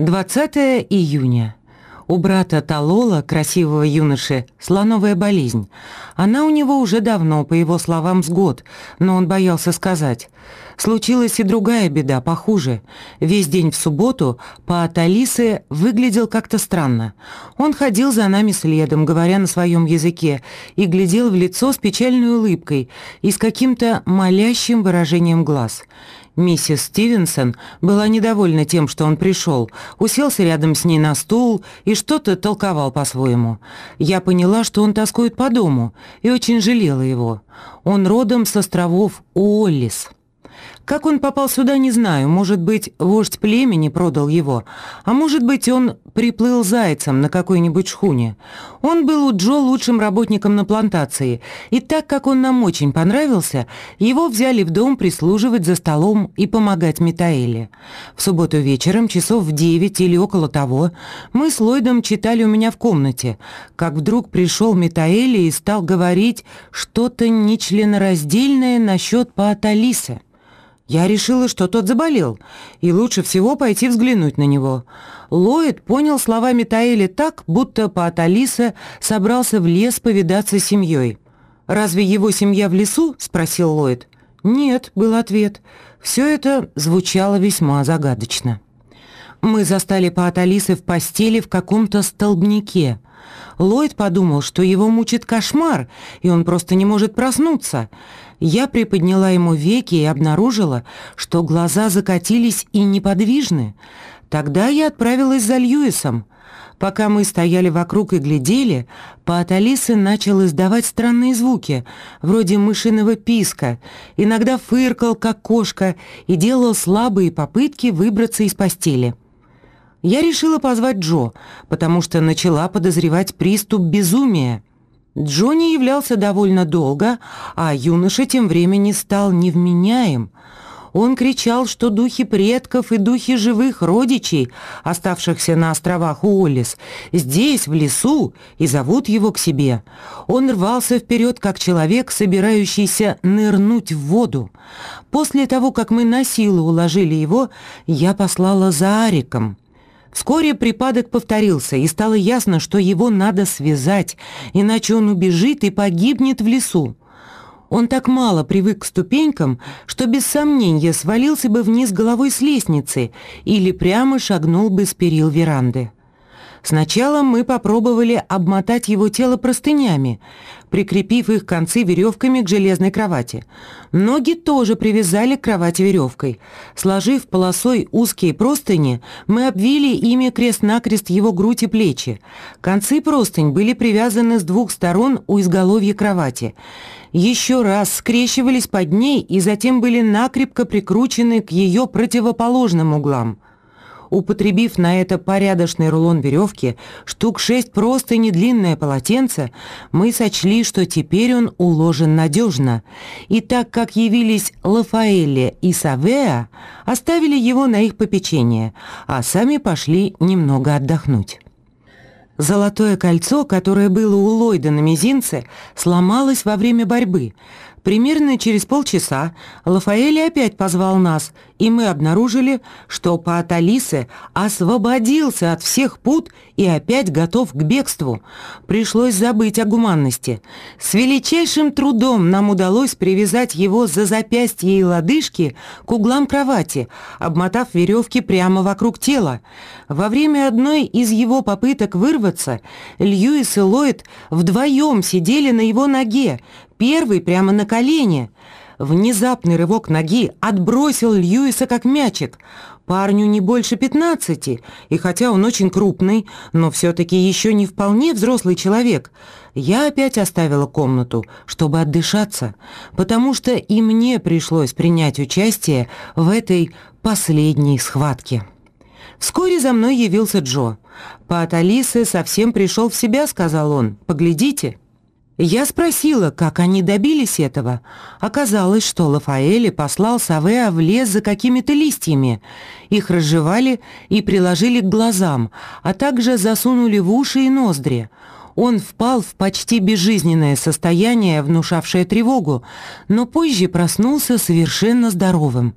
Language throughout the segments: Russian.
20 июня. У брата Талола, красивого юноши, слоновая болезнь. Она у него уже давно, по его словам, с год, но он боялся сказать. Случилась и другая беда, похуже. Весь день в субботу Паат Алисы выглядел как-то странно. Он ходил за нами следом, говоря на своем языке, и глядел в лицо с печальной улыбкой и с каким-то молящим выражением глаз. Миссис Стивенсон была недовольна тем, что он пришел, уселся рядом с ней на стул и что-то толковал по-своему. Я поняла, что он тоскует по дому, и очень жалела его. Он родом с островов Уоллис. Как он попал сюда, не знаю. Может быть, вождь племени продал его, а может быть, он приплыл зайцем на какой-нибудь шхуне. Он был у Джо лучшим работником на плантации, и так как он нам очень понравился, его взяли в дом прислуживать за столом и помогать Митаэле. В субботу вечером, часов в девять или около того, мы с Ллойдом читали у меня в комнате, как вдруг пришел Митаэле и стал говорить что-то нечленораздельное насчет Пааталисы. Я решила, что тот заболел, и лучше всего пойти взглянуть на него. Ллойд понял словами Таэли так, будто Паат Алиса собрался в лес повидаться с семьей. «Разве его семья в лесу?» – спросил Ллойд. «Нет», – был ответ. Все это звучало весьма загадочно. Мы застали Паат Алисы в постели в каком-то столбнике. Ллойд подумал, что его мучит кошмар, и он просто не может проснуться. Я приподняла ему веки и обнаружила, что глаза закатились и неподвижны. Тогда я отправилась за Льюисом. Пока мы стояли вокруг и глядели, Паат Алисы начал издавать странные звуки, вроде мышиного писка, иногда фыркал, как кошка, и делал слабые попытки выбраться из постели. Я решила позвать Джо, потому что начала подозревать приступ безумия. Джонни являлся довольно долго, а юноша тем временем стал невменяем. Он кричал, что духи предков и духи живых родичей, оставшихся на островах Уоллис, здесь, в лесу, и зовут его к себе. Он рвался вперед, как человек, собирающийся нырнуть в воду. После того, как мы на силу уложили его, я послала за Ариком. Вскоре припадок повторился, и стало ясно, что его надо связать, иначе он убежит и погибнет в лесу. Он так мало привык к ступенькам, что без сомнения свалился бы вниз головой с лестницы или прямо шагнул бы с перил веранды. Сначала мы попробовали обмотать его тело простынями, прикрепив их концы веревками к железной кровати. Ноги тоже привязали к кровати веревкой. Сложив полосой узкие простыни, мы обвили ими крест-накрест его грудь и плечи. Концы простынь были привязаны с двух сторон у изголовья кровати. Еще раз скрещивались под ней и затем были накрепко прикручены к ее противоположным углам. Употребив на это порядочный рулон веревки, штук шесть просто недлинное полотенце, мы сочли, что теперь он уложен надежно. И так как явились Лафаэле и Савеа, оставили его на их попечение, а сами пошли немного отдохнуть. Золотое кольцо, которое было у Ллойда на мизинце, сломалось во время борьбы. Примерно через полчаса Лафаэль опять позвал нас, и мы обнаружили, что Паат Алисе освободился от всех пут и опять готов к бегству. Пришлось забыть о гуманности. С величайшим трудом нам удалось привязать его за запястье и лодыжки к углам кровати, обмотав веревки прямо вокруг тела. Во время одной из его попыток вырваться, Льюис и Ллойд вдвоем сидели на его ноге, первый прямо на колени. Внезапный рывок ноги отбросил Льюиса как мячик. Парню не больше пятнадцати, и хотя он очень крупный, но все-таки еще не вполне взрослый человек, я опять оставила комнату, чтобы отдышаться, потому что и мне пришлось принять участие в этой последней схватке. Вскоре за мной явился Джо. «Пат Алисы совсем пришел в себя», — сказал он. «Поглядите». Я спросила, как они добились этого. Оказалось, что Лафаэли послал Савеа в лес за какими-то листьями. Их разжевали и приложили к глазам, а также засунули в уши и ноздри. Он впал в почти безжизненное состояние, внушавшее тревогу, но позже проснулся совершенно здоровым.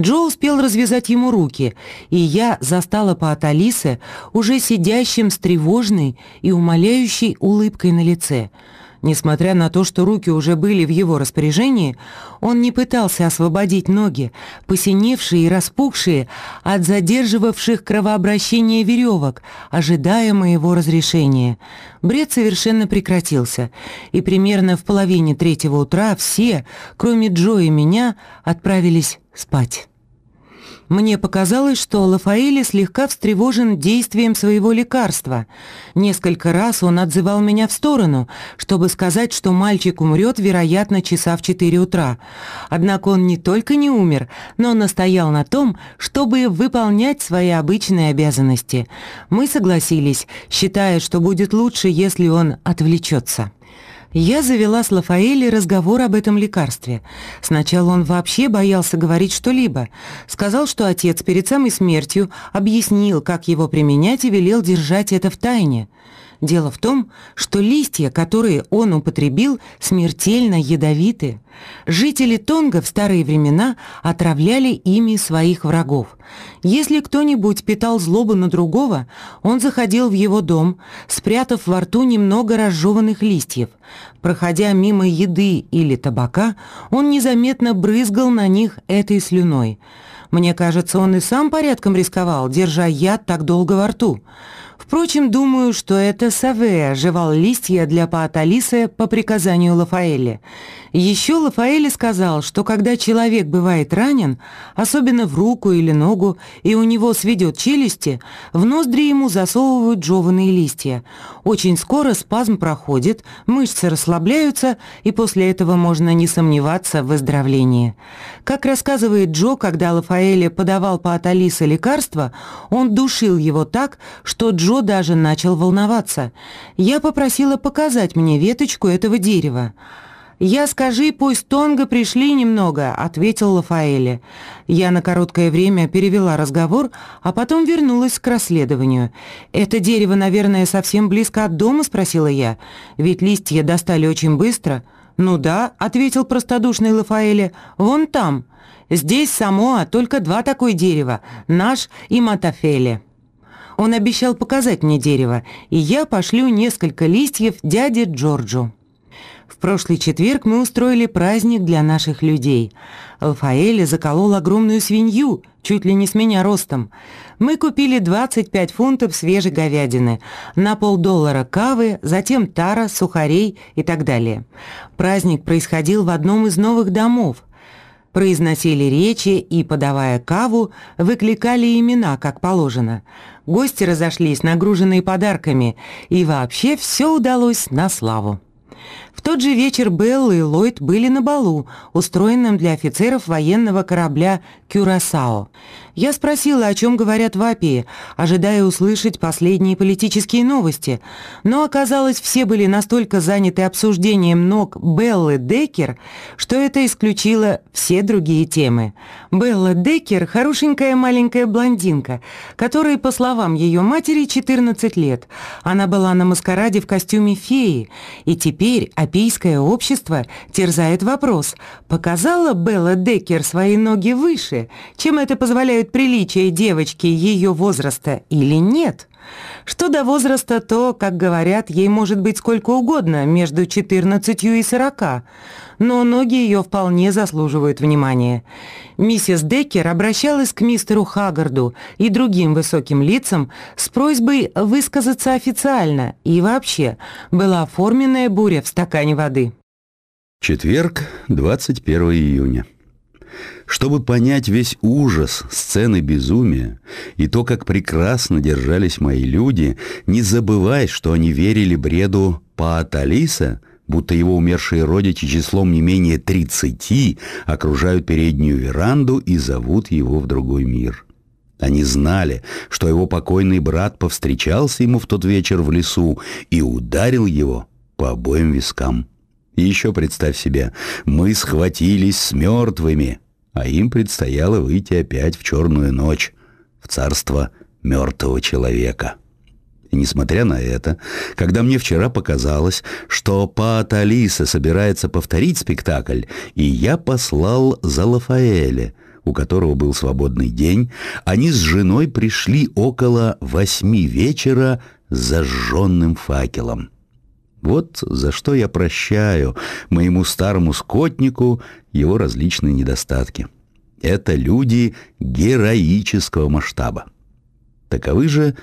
Джо успел развязать ему руки, и я застала Пааталисе уже сидящим с тревожной и умоляющей улыбкой на лице – Несмотря на то, что руки уже были в его распоряжении, он не пытался освободить ноги, посиневшие и распухшие от задерживавших кровообращение веревок, ожидая моего разрешения. Бред совершенно прекратился, и примерно в половине третьего утра все, кроме Джо и меня, отправились спать. Мне показалось, что Лафаэли слегка встревожен действием своего лекарства. Несколько раз он отзывал меня в сторону, чтобы сказать, что мальчик умрет, вероятно, часа в 4 утра. Однако он не только не умер, но настоял на том, чтобы выполнять свои обычные обязанности. Мы согласились, считая, что будет лучше, если он отвлечется. Я завела с Лафаэли разговор об этом лекарстве. Сначала он вообще боялся говорить что-либо. Сказал, что отец перед самой смертью объяснил, как его применять и велел держать это в тайне. Дело в том, что листья, которые он употребил, смертельно ядовиты. Жители Тонга в старые времена отравляли ими своих врагов. Если кто-нибудь питал злобу на другого, он заходил в его дом, спрятав во рту немного разжеванных листьев. Проходя мимо еды или табака, он незаметно брызгал на них этой слюной. Мне кажется, он и сам порядком рисковал, держа яд так долго во рту. Впрочем, думаю, что это Савея жевал листья для Пааталисы по приказанию Лафаэли. Еще Лафаэли сказал, что когда человек бывает ранен, особенно в руку или ногу, и у него сведет челюсти, в ноздри ему засовывают жеванные листья. Очень скоро спазм проходит, мышцы расслабляются, и после этого можно не сомневаться в выздоровлении. Как рассказывает Джо, когда Лафаэли подавал Пааталисе лекарство, он душил его так, что Джо даже начал волноваться. Я попросила показать мне веточку этого дерева. «Я скажи, пусть Тонго пришли немного», — ответил Лафаэле. Я на короткое время перевела разговор, а потом вернулась к расследованию. «Это дерево, наверное, совсем близко от дома?» — спросила я. «Ведь листья достали очень быстро». «Ну да», — ответил простодушный Лафаэле, — «вон там. Здесь Самоа только два такое дерева, наш и Матафеле». Он обещал показать мне дерево, и я пошлю несколько листьев дяде Джорджу. В прошлый четверг мы устроили праздник для наших людей. Алфаэли заколол огромную свинью, чуть ли не с меня ростом. Мы купили 25 фунтов свежей говядины, на полдоллара кавы, затем тара, сухарей и так далее. Праздник происходил в одном из новых домов. Произносили речи и, подавая каву, выкликали имена, как положено. Гости разошлись, нагруженные подарками, и вообще все удалось на славу. В тот же вечер Белл и Ллойд были на балу, устроенном для офицеров военного корабля «Кюрасао». Я спросила, о чем говорят в Апии, ожидая услышать последние политические новости, но оказалось, все были настолько заняты обсуждением ног Беллы Деккер, что это исключило все другие темы. Белла Деккер – хорошенькая маленькая блондинка, которой, по словам ее матери, 14 лет. Она была на маскараде в костюме феи, и теперь Апийское общество терзает вопрос, показала Белла Деккер свои ноги выше, чем это позволяют приличия девочки ее возраста или нет? Что до возраста, то, как говорят, ей может быть сколько угодно, между 14 и 40, но ноги ее вполне заслуживают внимания. Миссис Деккер обращалась к мистеру Хаггарду и другим высоким лицам с просьбой высказаться официально, и вообще была оформленная буря в стакане воды. Четверг, 21 июня. Чтобы понять весь ужас сцены безумия и то, как прекрасно держались мои люди, не забывай, что они верили бреду Пааталиса, будто его умершие родичи числом не менее тридцати окружают переднюю веранду и зовут его в другой мир. Они знали, что его покойный брат повстречался ему в тот вечер в лесу и ударил его по обоим вискам. И еще представь себе, мы схватились с мертвыми, а им предстояло выйти опять в черную ночь, в царство мертвого человека. И несмотря на это, когда мне вчера показалось, что Паат Алиса собирается повторить спектакль, и я послал за Лафаэля, у которого был свободный день, они с женой пришли около восьми вечера с зажженным факелом. Вот за что я прощаю моему старому скотнику его различные недостатки. Это люди героического масштаба. Таковы же,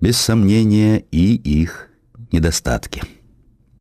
без сомнения, и их недостатки.